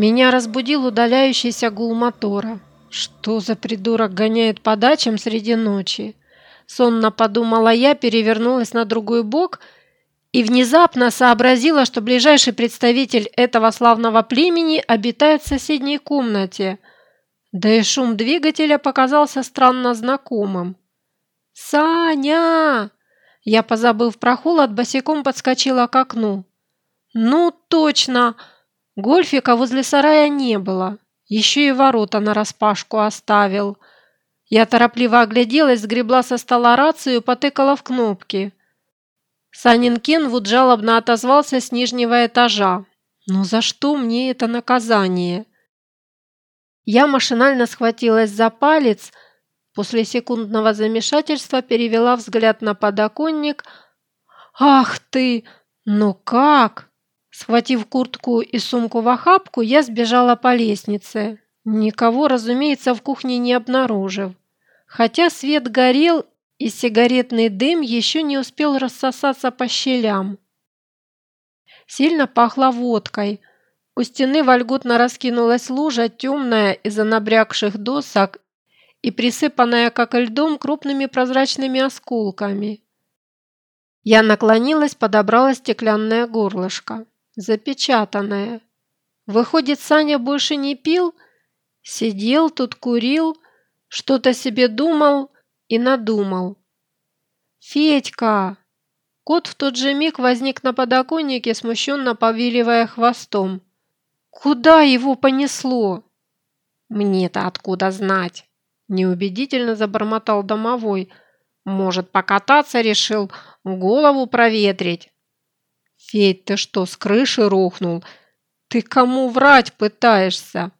Меня разбудил удаляющийся гул мотора. Что за придурок гоняет по дачам среди ночи? Сонно подумала я, перевернулась на другой бок и внезапно сообразила, что ближайший представитель этого славного племени обитает в соседней комнате. Да и шум двигателя показался странно знакомым. «Саня!» Я, позабыв про холод, босиком подскочила к окну. «Ну, точно! Гольфика возле сарая не было. Еще и ворота нараспашку оставил». Я торопливо огляделась, сгребла со стола рацию потыкала в кнопки. Санин Кенвуд жалобно отозвался с нижнего этажа. «Ну за что мне это наказание?» Я машинально схватилась за палец, после секундного замешательства перевела взгляд на подоконник. «Ах ты! Ну как?» Схватив куртку и сумку в охапку, я сбежала по лестнице. Никого, разумеется, в кухне не обнаружив. Хотя свет горел, и сигаретный дым еще не успел рассосаться по щелям. Сильно пахло водкой. У стены вольготно раскинулась лужа, темная из-за набрякших досок и присыпанная, как льдом, крупными прозрачными осколками. Я наклонилась, подобрала стеклянное горлышко. Запечатанное. Выходит, Саня больше не пил? Сидел тут, курил, что-то себе думал и надумал. «Федька!» Кот в тот же миг возник на подоконнике, смущенно повиливая хвостом. «Куда его понесло?» «Мне-то откуда знать?» Неубедительно забормотал домовой. «Может, покататься решил, голову проветрить?» «Федь, ты что, с крыши рухнул? Ты кому врать пытаешься?»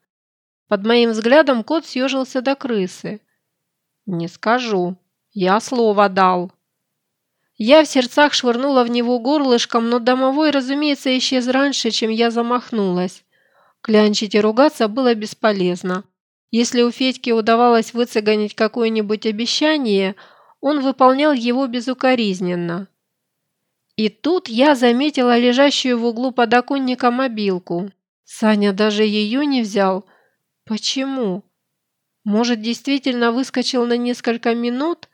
Под моим взглядом кот съежился до крысы. «Не скажу. Я слово дал». Я в сердцах швырнула в него горлышком, но домовой, разумеется, исчез раньше, чем я замахнулась. Клянчить и ругаться было бесполезно. Если у Федьки удавалось выцегонить какое-нибудь обещание, он выполнял его безукоризненно. И тут я заметила лежащую в углу подоконника мобилку. Саня даже ее не взял – Почему? Может, действительно выскочил на несколько минут?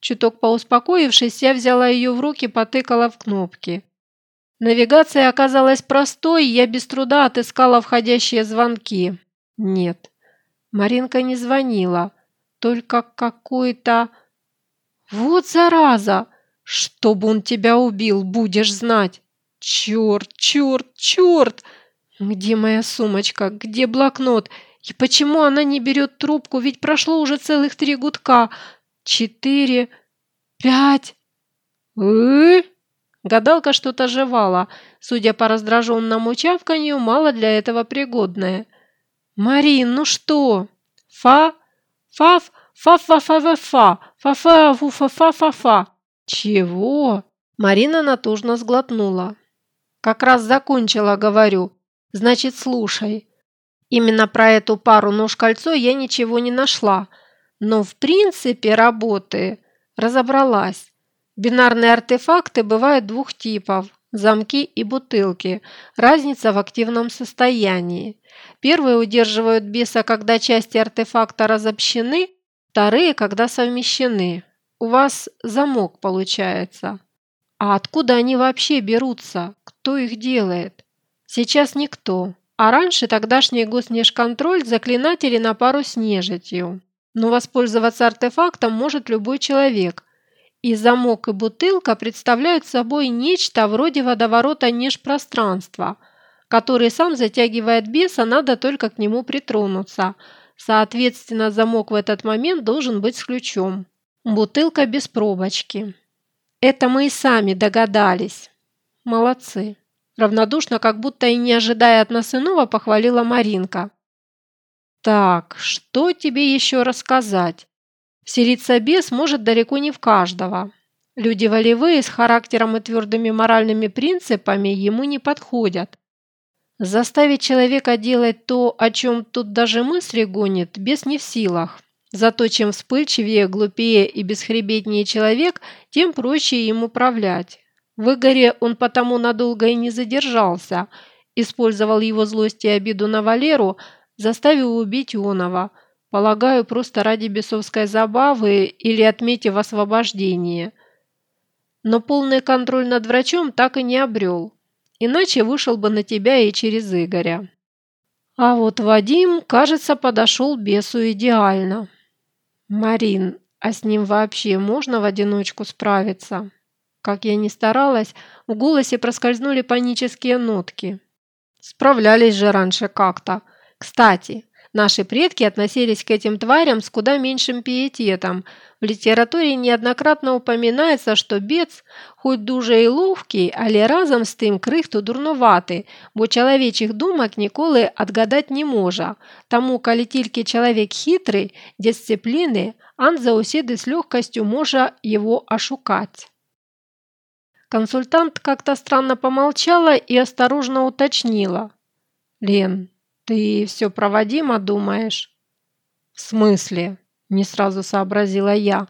Чуток поуспокоившись, я взяла ее в руки, потыкала в кнопки. Навигация оказалась простой, я без труда отыскала входящие звонки. Нет, Маринка не звонила, только какой-то... Вот зараза! Чтобы он тебя убил, будешь знать! Черт, черт, черт! Где моя сумочка? Где блокнот? И почему она не берет трубку? Ведь прошло уже целых три гудка. Четыре, пять. э Гадалка что-то жевала. Судя по раздраженному чавканью, мало для этого пригодное. «Марин, ну что?» «Фа? Фаф? Фа-фа-фа-фа-фа! Фа-фа-фу-фа-фа-фа-фа!» «Чего?» Марина натужно сглотнула. «Как раз закончила, говорю. Значит, слушай. Именно про эту пару нож-кольцо я ничего не нашла, но в принципе работы разобралась. Бинарные артефакты бывают двух типов – замки и бутылки. Разница в активном состоянии. Первые удерживают беса, когда части артефакта разобщены, вторые – когда совмещены. У вас замок получается. А откуда они вообще берутся? Кто их делает? Сейчас никто. А раньше тогдашний госнежконтроль заклинатели на пару с нежитью. Но воспользоваться артефактом может любой человек. И замок и бутылка представляют собой нечто вроде водоворота неж-пространства, который сам затягивает беса, надо только к нему притронуться. Соответственно, замок в этот момент должен быть с ключом. Бутылка без пробочки. Это мы и сами догадались. Молодцы. Равнодушно, как будто и не ожидая от нас иного, похвалила Маринка. «Так, что тебе еще рассказать? Вселиться бес может далеко не в каждого. Люди волевые, с характером и твердыми моральными принципами ему не подходят. Заставить человека делать то, о чем тут даже мысли гонит, бес не в силах. Зато чем вспыльчивее, глупее и бесхребетнее человек, тем проще им управлять. В Игоре он потому надолго и не задержался, использовал его злость и обиду на Валеру, заставил убить Онова, полагаю, просто ради бесовской забавы или отметив освобождение. Но полный контроль над врачом так и не обрел, иначе вышел бы на тебя и через Игоря. А вот Вадим, кажется, подошел бесу идеально. Марин, а с ним вообще можно в одиночку справиться? Как я ни старалась, в голосе проскользнули панические нотки. Справлялись же раньше как-то. Кстати, наши предки относились к этим тварям с куда меньшим пиететом. В литературе неоднократно упоминается, что бец, хоть дуже и ловкий, але разом з тим крихту дурноватий, бо чоловічих думок ніколи отгадать не може. Тому, коли тільки чоловік хитрий, дисципліни, ан за усіди з легкостью може його ошукать. Консультант как-то странно помолчала и осторожно уточнила. «Лен, ты все проводимо думаешь?» «В смысле?» – Не сразу сообразила я.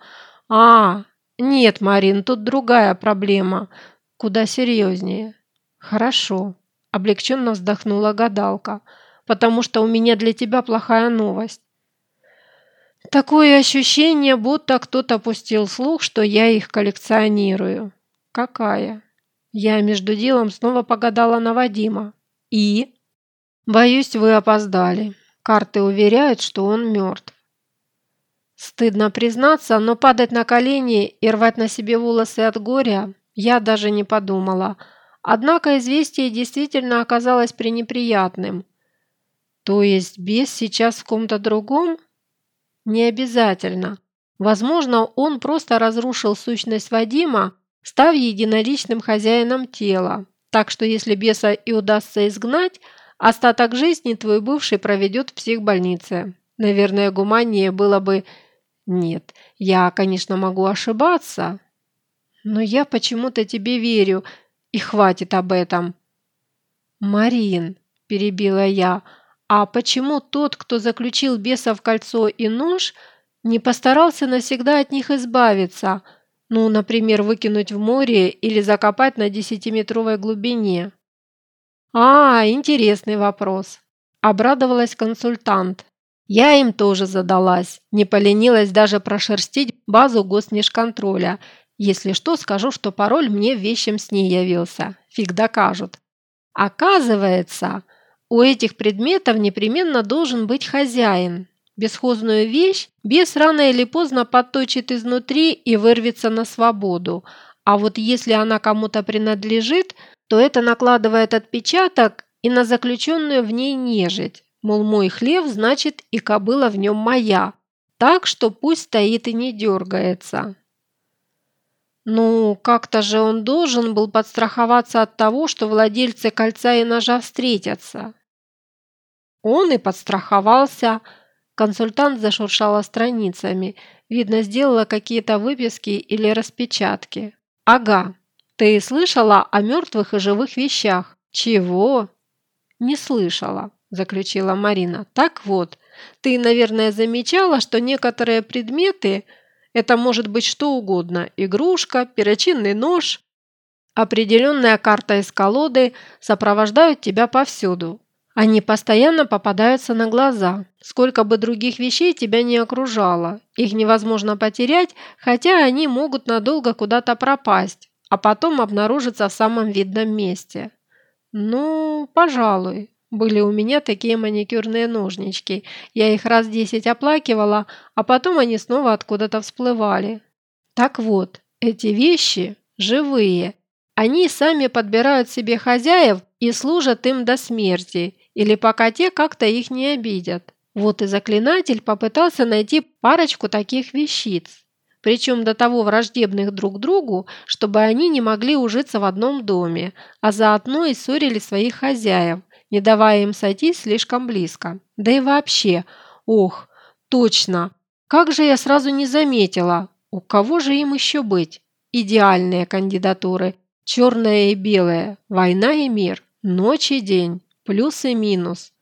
«А, нет, Марин, тут другая проблема, куда серьезнее». «Хорошо», – облегченно вздохнула гадалка, «потому что у меня для тебя плохая новость. Такое ощущение, будто кто-то пустил слух, что я их коллекционирую. «Какая?» Я между делом снова погадала на Вадима. «И?» «Боюсь, вы опоздали. Карты уверяют, что он мертв». Стыдно признаться, но падать на колени и рвать на себе волосы от горя я даже не подумала. Однако известие действительно оказалось пренеприятным. То есть бес сейчас в ком-то другом? Не обязательно. Возможно, он просто разрушил сущность Вадима, став единоличным хозяином тела. Так что если беса и удастся изгнать, остаток жизни твой бывший проведет в психбольнице. Наверное, гуманнее было бы... Нет, я, конечно, могу ошибаться, но я почему-то тебе верю, и хватит об этом. Марин, перебила я, а почему тот, кто заключил беса в кольцо и нож, не постарался навсегда от них избавиться – ну, например, выкинуть в море или закопать на десятиметровой глубине. А, интересный вопрос. Обрадовалась консультант. Я им тоже задалась. Не поленилась даже прошерстить базу госнежконтроля. Если что, скажу, что пароль мне вещем сне явился. Фиг докажут. Оказывается, у этих предметов непременно должен быть хозяин. Бесхозную вещь бес рано или поздно подточит изнутри и вырвется на свободу. А вот если она кому-то принадлежит, то это накладывает отпечаток и на заключенную в ней нежить. Мол, мой хлев, значит и кобыла в нем моя. Так что пусть стоит и не дергается. Ну, как-то же он должен был подстраховаться от того, что владельцы кольца и ножа встретятся. Он и подстраховался – Консультант зашуршала страницами. Видно, сделала какие-то выписки или распечатки. «Ага. Ты слышала о мертвых и живых вещах?» «Чего?» «Не слышала», – заключила Марина. «Так вот, ты, наверное, замечала, что некоторые предметы – это может быть что угодно – игрушка, перочинный нож, определенная карта из колоды – сопровождают тебя повсюду. Они постоянно попадаются на глаза. Сколько бы других вещей тебя не окружало. Их невозможно потерять, хотя они могут надолго куда-то пропасть, а потом обнаружиться в самом видном месте. Ну, пожалуй. Были у меня такие маникюрные ножнички. Я их раз десять оплакивала, а потом они снова откуда-то всплывали. Так вот, эти вещи живые. Они сами подбирают себе хозяев и служат им до смерти, или пока те как-то их не обидят. Вот и заклинатель попытался найти парочку таких вещиц, причем до того враждебных друг другу, чтобы они не могли ужиться в одном доме, а заодно и ссорили своих хозяев, не давая им сойти слишком близко. Да и вообще, ох, точно, как же я сразу не заметила, у кого же им еще быть? Идеальные кандидатуры, черное и белое, война и мир, ночь и день. Плюс и минус.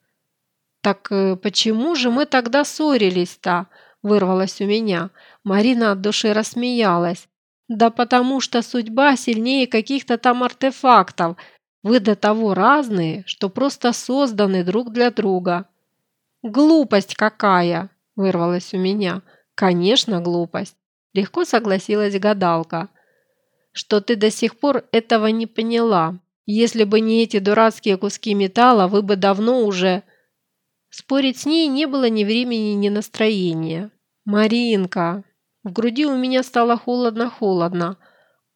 «Так э, почему же мы тогда ссорились-то?» – вырвалось у меня. Марина от души рассмеялась. «Да потому что судьба сильнее каких-то там артефактов. Вы до того разные, что просто созданы друг для друга». «Глупость какая!» – вырвалась у меня. «Конечно, глупость!» – легко согласилась гадалка. «Что ты до сих пор этого не поняла. Если бы не эти дурацкие куски металла, вы бы давно уже...» Спорить с ней не было ни времени, ни настроения. «Маринка!» В груди у меня стало холодно-холодно.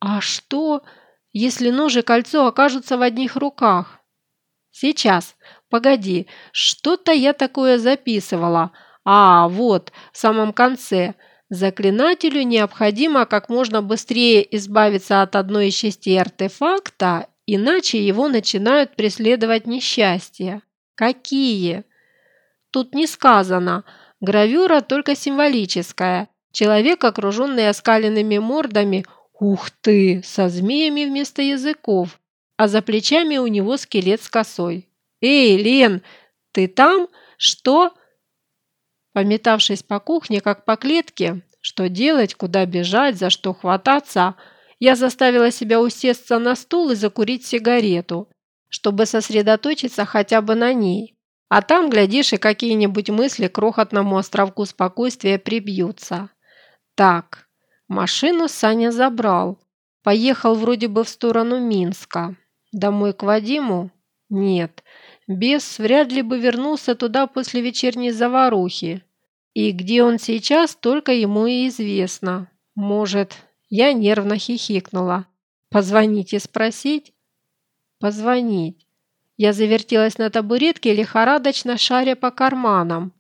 «А что, если нож и кольцо окажутся в одних руках?» «Сейчас, погоди, что-то я такое записывала. А, вот, в самом конце. Заклинателю необходимо как можно быстрее избавиться от одной из частей артефакта, иначе его начинают преследовать несчастья. Какие?» Тут не сказано. Гравюра только символическая. Человек, окруженный оскаленными мордами, ух ты, со змеями вместо языков, а за плечами у него скелет с косой. «Эй, Лен, ты там? Что?» Пометавшись по кухне, как по клетке, что делать, куда бежать, за что хвататься, я заставила себя усесться на стул и закурить сигарету, чтобы сосредоточиться хотя бы на ней. А там, глядишь, и какие-нибудь мысли крохотному островку спокойствия прибьются. Так, машину Саня забрал. Поехал вроде бы в сторону Минска. Домой к Вадиму? Нет. Бес вряд ли бы вернулся туда после вечерней заварухи. И где он сейчас, только ему и известно. Может, я нервно хихикнула. Позвонить и спросить? Позвонить. Я завертелась на табуретке, лихорадочно шаря по карманам.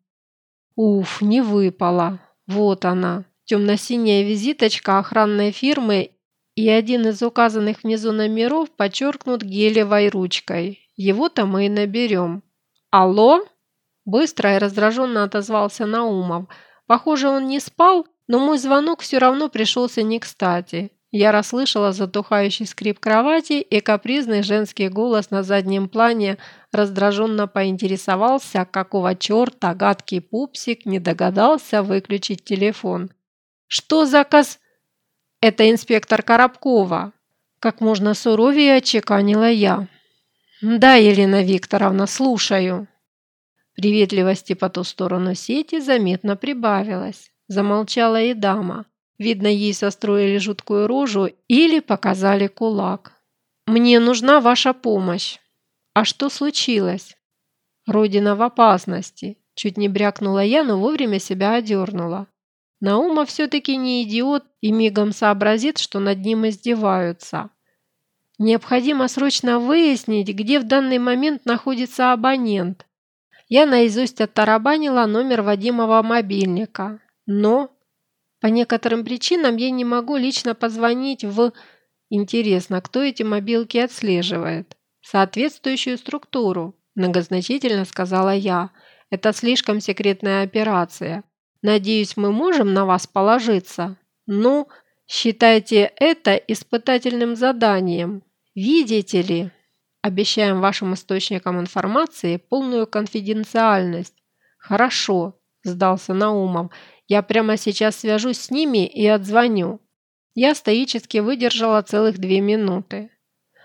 Уф, не выпала. Вот она, темно-синяя визиточка охранной фирмы и один из указанных внизу номеров подчеркнут гелевой ручкой. Его-то мы и наберем. «Алло?» Быстро и раздраженно отозвался Наумов. Похоже, он не спал, но мой звонок все равно пришелся не кстати. Я расслышала затухающий скрип кровати и капризный женский голос на заднем плане раздраженно поинтересовался, какого черта гадкий пупсик не догадался выключить телефон. «Что заказ?» «Это инспектор Коробкова», – как можно суровее отчеканила я. «Да, Елена Викторовна, слушаю». Приветливости по ту сторону сети заметно прибавилось. Замолчала и дама. Видно, ей состроили жуткую рожу или показали кулак. «Мне нужна ваша помощь». «А что случилось?» «Родина в опасности», – чуть не брякнула я, но вовремя себя одернула. Наума все-таки не идиот и мигом сообразит, что над ним издеваются. Необходимо срочно выяснить, где в данный момент находится абонент. Я наизусть оттарабанила номер Вадимова мобильника, но по некоторым причинам я не могу лично позвонить в... Интересно, кто эти мобилки отслеживает? Соответствующую структуру, многозначительно сказала я. Это слишком секретная операция. Надеюсь, мы можем на вас положиться? Ну, считайте это испытательным заданием. Видите ли? Обещаем вашим источникам информации полную конфиденциальность. Хорошо, сдался Наумов. Я прямо сейчас свяжусь с ними и отзвоню. Я стоически выдержала целых две минуты.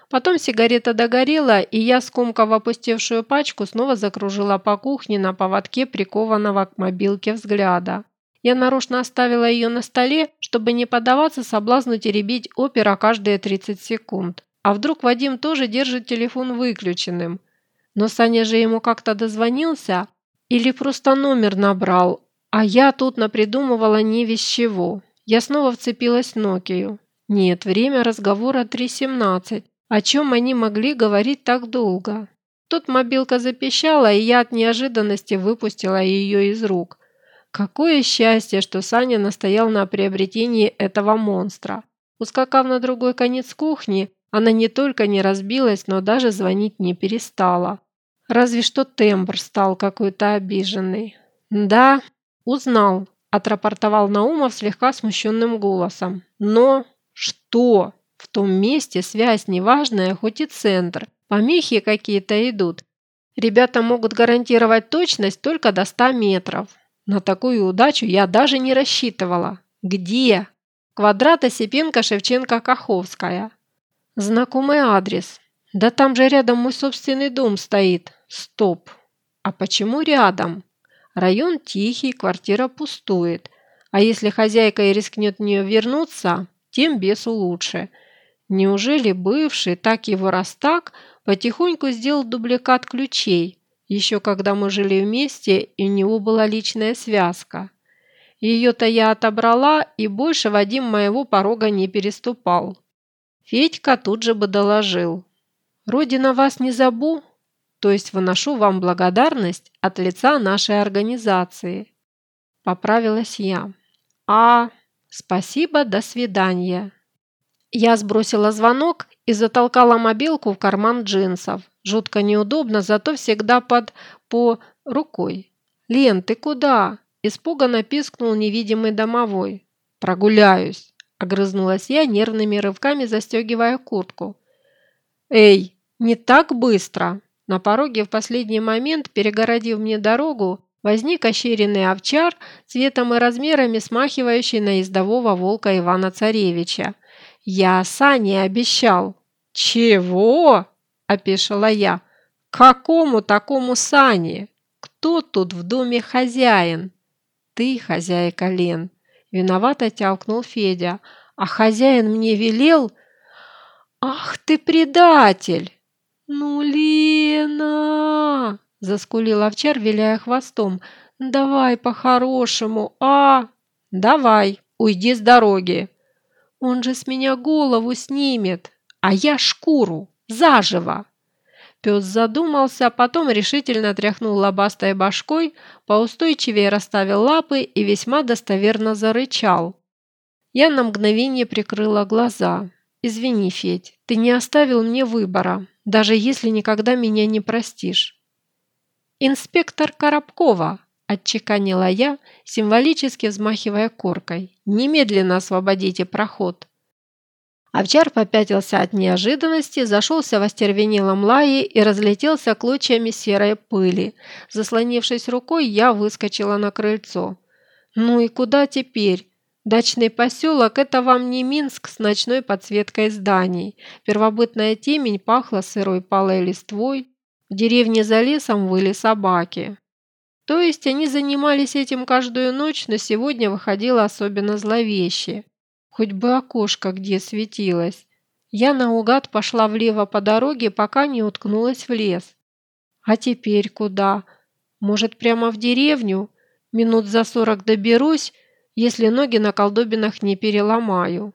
Потом сигарета догорела, и я, скомкав опустевшую пачку, снова закружила по кухне на поводке прикованного к мобилке взгляда. Я нарочно оставила ее на столе, чтобы не поддаваться соблазну теребить опера каждые 30 секунд. А вдруг Вадим тоже держит телефон выключенным? Но Саня же ему как-то дозвонился или просто номер набрал, а я тут напридумывала не весь чего. Я снова вцепилась в Нокию. Нет, время разговора 3.17. О чем они могли говорить так долго? Тут мобилка запищала, и я от неожиданности выпустила ее из рук. Какое счастье, что Саня настоял на приобретении этого монстра. Ускакав на другой конец кухни, она не только не разбилась, но даже звонить не перестала. Разве что тембр стал какой-то обиженный. Да, «Узнал», – отрапортовал Наумов слегка смущенным голосом. «Но что? В том месте связь неважная, хоть и центр. Помехи какие-то идут. Ребята могут гарантировать точность только до 100 метров. На такую удачу я даже не рассчитывала. Где? Квадрат Осипенко, Шевченко, Каховская. Знакомый адрес. Да там же рядом мой собственный дом стоит. Стоп. А почему рядом? Район тихий, квартира пустует. А если хозяйка и рискнет в нее вернуться, тем бесу лучше. Неужели бывший, так его раз так, потихоньку сделал дубликат ключей, еще когда мы жили вместе и у него была личная связка? Ее-то я отобрала, и больше Вадим моего порога не переступал. Федька тут же бы доложил. «Родина вас не забу, то есть выношу вам благодарность от лица нашей организации». Поправилась я. «А, спасибо, до свидания». Я сбросила звонок и затолкала мобилку в карман джинсов. Жутко неудобно, зато всегда под по рукой. «Лен, ты куда?» Испуганно пискнул невидимый домовой. «Прогуляюсь», – огрызнулась я, нервными рывками застегивая куртку. «Эй, не так быстро!» На пороге в последний момент, перегородив мне дорогу, возник ощеренный овчар, цветом и размерами смахивающий на ездового волка Ивана Царевича. «Я Сане обещал». «Чего?» – опешила я. «Какому такому Сане? Кто тут в доме хозяин?» «Ты, хозяйка Лен!» Виновато тявкнул Федя. «А хозяин мне велел...» «Ах ты предатель!» «Ну, Лена!» Заскулил овчар, виляя хвостом. «Давай по-хорошему, а?» «Давай, уйди с дороги!» «Он же с меня голову снимет, а я шкуру, заживо!» Пес задумался, потом решительно тряхнул лобастой башкой, поустойчивее расставил лапы и весьма достоверно зарычал. Я на мгновение прикрыла глаза. «Извини, Федь, ты не оставил мне выбора, даже если никогда меня не простишь». «Инспектор Коробкова!» – отчеканила я, символически взмахивая коркой. «Немедленно освободите проход!» Овчар попятился от неожиданности, зашелся в остервенелом лае и разлетелся клочьями серой пыли. Заслонившись рукой, я выскочила на крыльцо. «Ну и куда теперь?» Дачный поселок – это вам не Минск с ночной подсветкой зданий. Первобытная темень пахла сырой палой листвой. В деревне за лесом выли собаки. То есть они занимались этим каждую ночь, но сегодня выходило особенно зловеще. Хоть бы окошко где светилось. Я наугад пошла влево по дороге, пока не уткнулась в лес. А теперь куда? Может, прямо в деревню? Минут за сорок доберусь, если ноги на колдобинах не переломаю.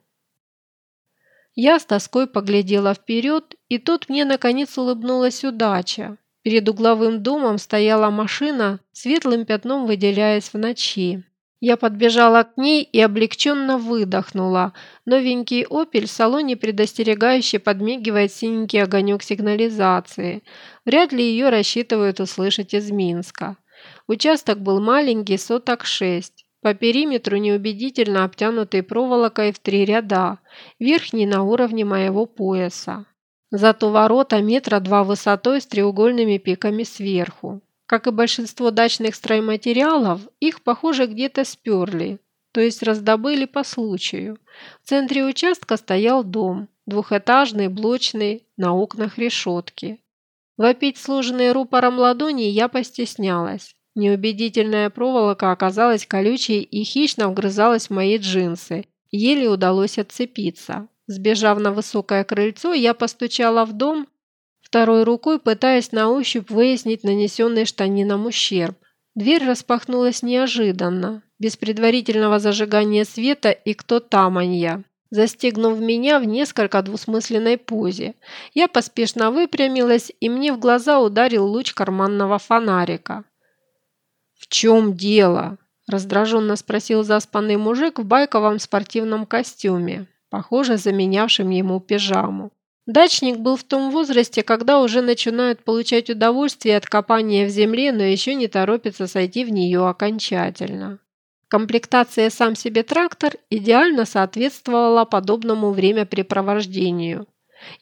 Я с тоской поглядела вперед, и тут мне наконец улыбнулась удача. Перед угловым домом стояла машина, светлым пятном выделяясь в ночи. Я подбежала к ней и облегченно выдохнула. Новенький «Опель» в салоне предостерегающе подмигивает синенький огонек сигнализации. Вряд ли ее рассчитывают услышать из Минска. Участок был маленький, соток шесть. По периметру неубедительно обтянутый проволокой в три ряда, верхний на уровне моего пояса. Зато ворота метра два высотой с треугольными пиками сверху. Как и большинство дачных стройматериалов, их, похоже, где-то сперли, то есть раздобыли по случаю. В центре участка стоял дом, двухэтажный, блочный, на окнах решетки. Вопить сложенные рупором ладони я постеснялась. Неубедительная проволока оказалась колючей и хищно вгрызалась в мои джинсы. Еле удалось отцепиться. Сбежав на высокое крыльцо, я постучала в дом, второй рукой пытаясь на ощупь выяснить нанесенный штанинам ущерб. Дверь распахнулась неожиданно, без предварительного зажигания света и кто таманья, застегнув меня в несколько двусмысленной позе. Я поспешно выпрямилась, и мне в глаза ударил луч карманного фонарика. «В чем дело?» – раздраженно спросил заспанный мужик в байковом спортивном костюме, похоже, заменявшим ему пижаму. Дачник был в том возрасте, когда уже начинают получать удовольствие от копания в земле, но еще не торопятся сойти в нее окончательно. Комплектация «Сам себе трактор» идеально соответствовала подобному времяпрепровождению.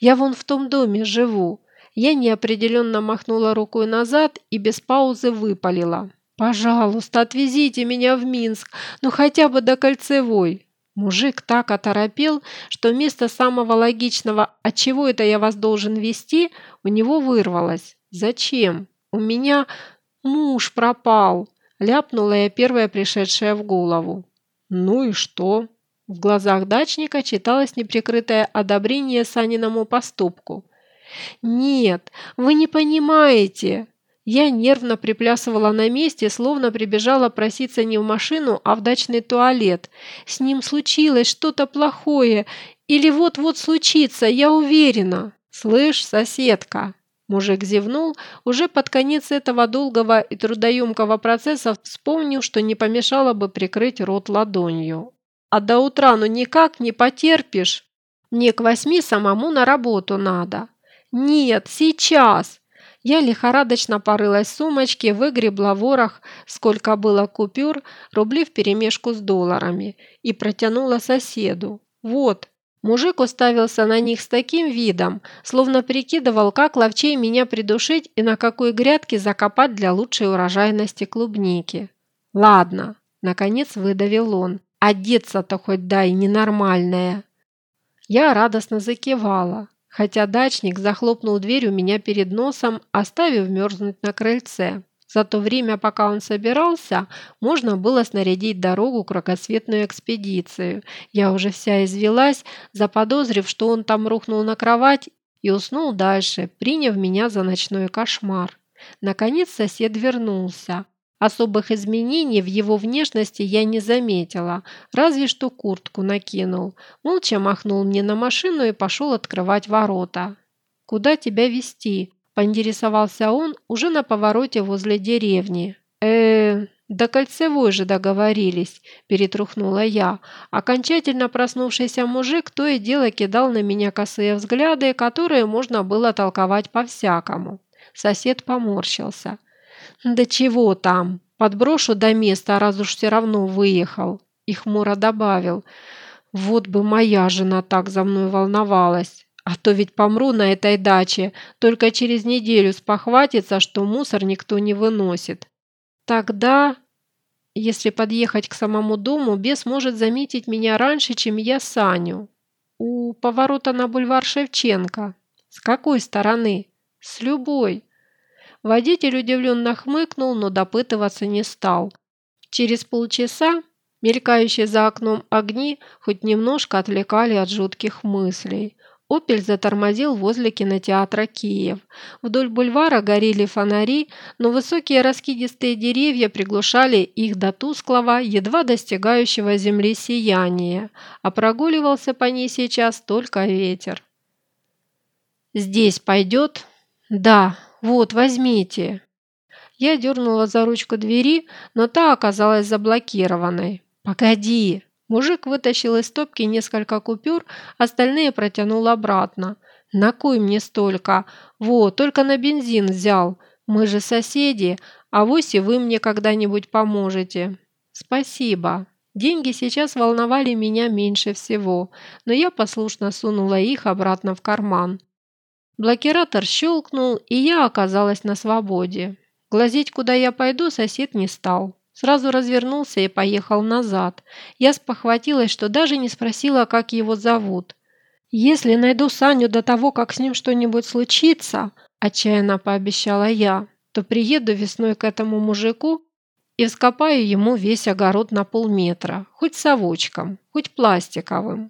«Я вон в том доме живу». Я неопределенно махнула рукой назад и без паузы выпалила. «Пожалуйста, отвезите меня в Минск, ну хотя бы до Кольцевой». Мужик так оторопел, что вместо самого логичного «от чего это я вас должен вести?» у него вырвалось. «Зачем? У меня муж пропал!» ляпнула я первая пришедшая в голову. «Ну и что?» В глазах дачника читалось неприкрытое одобрение Саниному поступку. «Нет, вы не понимаете!» Я нервно приплясывала на месте, словно прибежала проситься не в машину, а в дачный туалет. С ним случилось что-то плохое. Или вот-вот случится, я уверена. «Слышь, соседка!» Мужик зевнул, уже под конец этого долгого и трудоемкого процесса вспомнил, что не помешало бы прикрыть рот ладонью. «А до утра ну никак не потерпишь? Мне к восьми самому на работу надо». «Нет, сейчас!» Я лихорадочно порылась в сумочке, выгребла ворох, сколько было купюр, рубли вперемешку с долларами, и протянула соседу. «Вот». Мужик уставился на них с таким видом, словно прикидывал, как ловчей меня придушить и на какой грядке закопать для лучшей урожайности клубники. «Ладно», – наконец выдавил он, – «одеться-то хоть дай, ненормальная». Я радостно закивала хотя дачник захлопнул дверь у меня перед носом, оставив мерзнуть на крыльце. За то время, пока он собирался, можно было снарядить дорогу крокосветную экспедицию. Я уже вся извелась, заподозрив, что он там рухнул на кровать и уснул дальше, приняв меня за ночной кошмар. Наконец сосед вернулся. Особых изменений в его внешности я не заметила, разве что куртку накинул. Молча махнул мне на машину и пошел открывать ворота. «Куда тебя везти?» – поинтересовался он уже на повороте возле деревни. э до кольцевой же договорились», – перетрухнула я. Окончательно проснувшийся мужик то и дело кидал на меня косые взгляды, которые можно было толковать по-всякому. Сосед поморщился. «Да чего там? Подброшу до места, раз уж все равно выехал». И хмуро добавил. «Вот бы моя жена так за мной волновалась. А то ведь помру на этой даче, только через неделю спохватится, что мусор никто не выносит. Тогда, если подъехать к самому дому, бес может заметить меня раньше, чем я Саню. У поворота на бульвар Шевченко. С какой стороны? С любой. Водитель удивленно хмыкнул, но допытываться не стал. Через полчаса мелькающие за окном огни хоть немножко отвлекали от жутких мыслей. «Опель» затормозил возле кинотеатра «Киев». Вдоль бульвара горели фонари, но высокие раскидистые деревья приглушали их до тусклого, едва достигающего земли сияния, а прогуливался по ней сейчас только ветер. «Здесь пойдет?» «Да», вот, возьмите». Я дернула за ручку двери, но та оказалась заблокированной. «Погоди!» Мужик вытащил из стопки несколько купюр, остальные протянул обратно. «На кой мне столько? Вот, только на бензин взял. Мы же соседи, а вось и вы мне когда-нибудь поможете». «Спасибо». Деньги сейчас волновали меня меньше всего, но я послушно сунула их обратно в карман. Блокиратор щелкнул, и я оказалась на свободе. Глазеть, куда я пойду, сосед не стал. Сразу развернулся и поехал назад. Я спохватилась, что даже не спросила, как его зовут. «Если найду Саню до того, как с ним что-нибудь случится», – отчаянно пообещала я, то приеду весной к этому мужику и вскопаю ему весь огород на полметра, хоть совочком, хоть пластиковым.